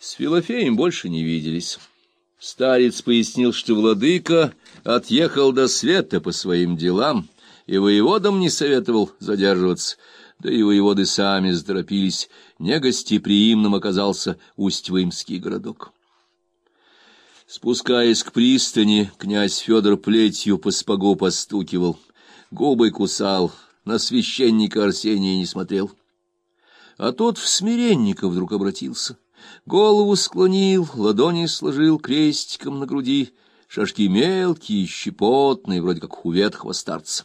С Филофеем больше не виделись. Старец пояснил, что владыка отъехал до света по своим делам, и воеводам не советовал задерживаться, да и воеводы сами заторопились, негостеприимным оказался Усть-Вымский городок. Спускаясь к пристани, князь Федор плетью по спагу постукивал, губы кусал, на священника Арсения не смотрел. А тот в смиренника вдруг обратился, голову склонил, ладони сложил крестиком на груди, шашки мелкие, щепотные, вроде как у ветхого старца.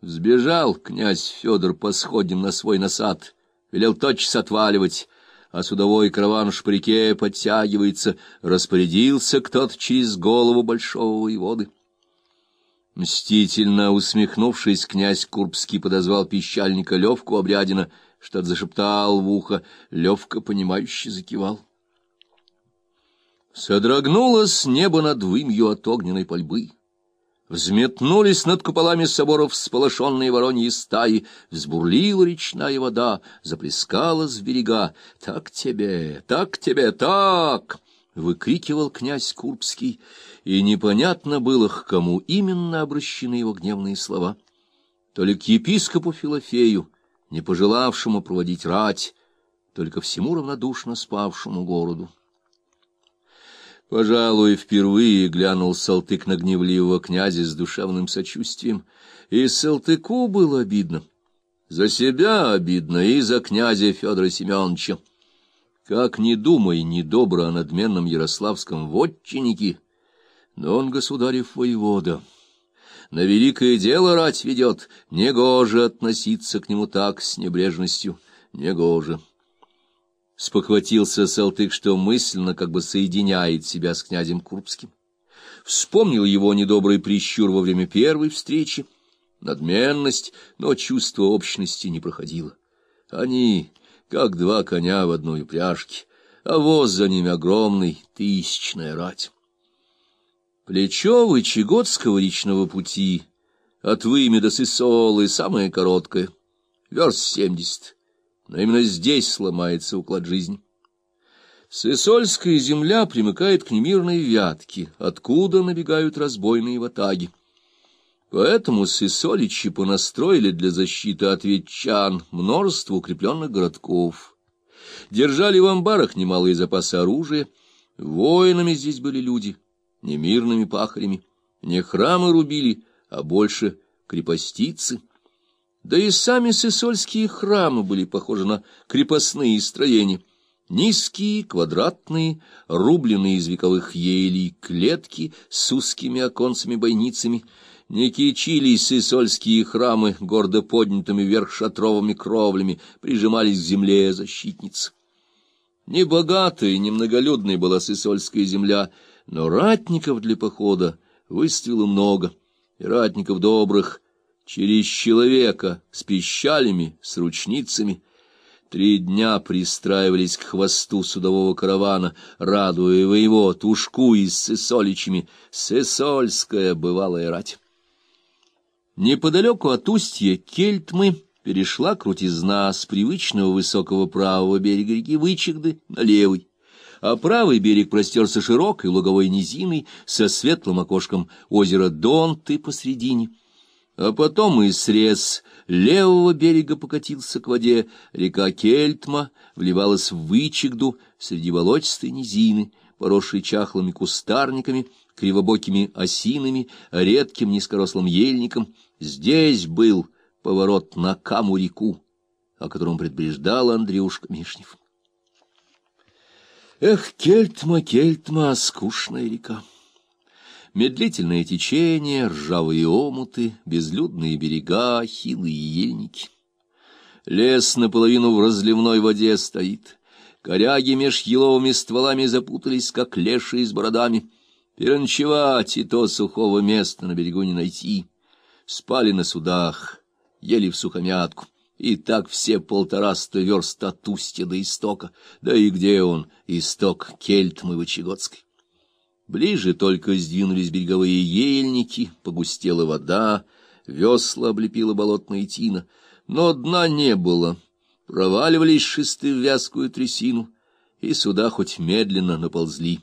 Взбежал князь Федор по сходням на свой насад, велел тотчас отваливать, а судовой караван в шприке подтягивается, распорядился кто-то через голову большого воеводы. Мстительно усмехнувшись, князь Курбский подозвал пищальника Левку Обрядина, что-то зашептал в ухо, Левка, понимающе закивал. Содрогнулось небо над вымью от огненной пальбы. Взметнулись над куполами соборов всполошенные вороньи стаи, взбурлила речная вода, заплескалась в берега. «Так тебе, так тебе, так!» — выкрикивал князь Курбский, и непонятно было, к кому именно обращены его гневные слова. То ли к епископу Филофею, не пожелавшему проводить рать, только всему равнодушно спавшему городу. Пожалуй, впервые глянул Салтык на гневливого князя с душевным сочувствием, и Салтыку было обидно. За себя обидно и за князя Федора Семеновича. Как ни думай, недобро о надменном ярославском вотчиннике, но он государев воевода. На великое дело рать ведет, негоже относиться к нему так с небрежностью, негоже. Спохватился Салтык, что мысленно как бы соединяет себя с князем Курбским. Вспомнил его недобрый прищур во время первой встречи, надменность, но чувство общности не проходило. Они, как два коня в одной упряжке, а воз за ними огромный, тысячная рать. Плечо Вычегодского речного пути от Выми до Сысолы самое короткое, верст семьдесят, но именно здесь сломается уклад жизни. Сысольская земля примыкает к немирной вятке, откуда набегают разбойные ватаги. Поэтому сысоличи понастроили для защиты от ветчан множество укрепленных городков. Держали в амбарах немалые запасы оружия, воинами здесь были люди — не мирными пахарями, не храмы рубили, а больше крепостицы. Да и сами сысольские храмы были похожи на крепостные строения. Низкие, квадратные, рубленные из вековых елей клетки с узкими оконцами-бойницами, не кичились сысольские храмы, гордо поднятыми вверх шатровыми кровлями, прижимались к земле защитниц. Небогатой, немноголюдной была сысольская земля — но ратников для похода выставило много, и ратников добрых, через человека, с пищалями, с ручницами. Три дня пристраивались к хвосту судового каравана, радуя его тушку и с сысоличами, сысольская бывалая рать. Неподалеку от устья Кельтмы перешла крутизна с привычного высокого правого берега реки Вычегды на левый а правый берег простерся широкой луговой низиной со светлым окошком озера Донты посредине. А потом и срез левого берега покатился к воде, река Кельтма вливалась в Вычегду среди болотистой низины, поросшей чахлыми кустарниками, кривобокими осинами, редким низкорослым ельником. Здесь был поворот на Каму-реку, о котором предупреждал Андрюшка Мишнев. Эх, Кельтма, Кельтма, скучная река. Медлительное течение, ржавые омуты, безлюдные берега, хилые ельники. Лес наполовину в разливной воде стоит. Коряги меж еловыми стволами запутались, как лешие с бородами. Переночевать и то сухого места на берегу не найти. Спали на судах, ели в сухомятку. И так все полтораста верст от устья до истока. Да и где он, исток Кельтмы Вычегодской? Ближе только сдвинулись береговые ельники, погустела вода, весла облепила болотная тина, но дна не было. Проваливались шесты в вязкую трясину, и сюда хоть медленно наползли.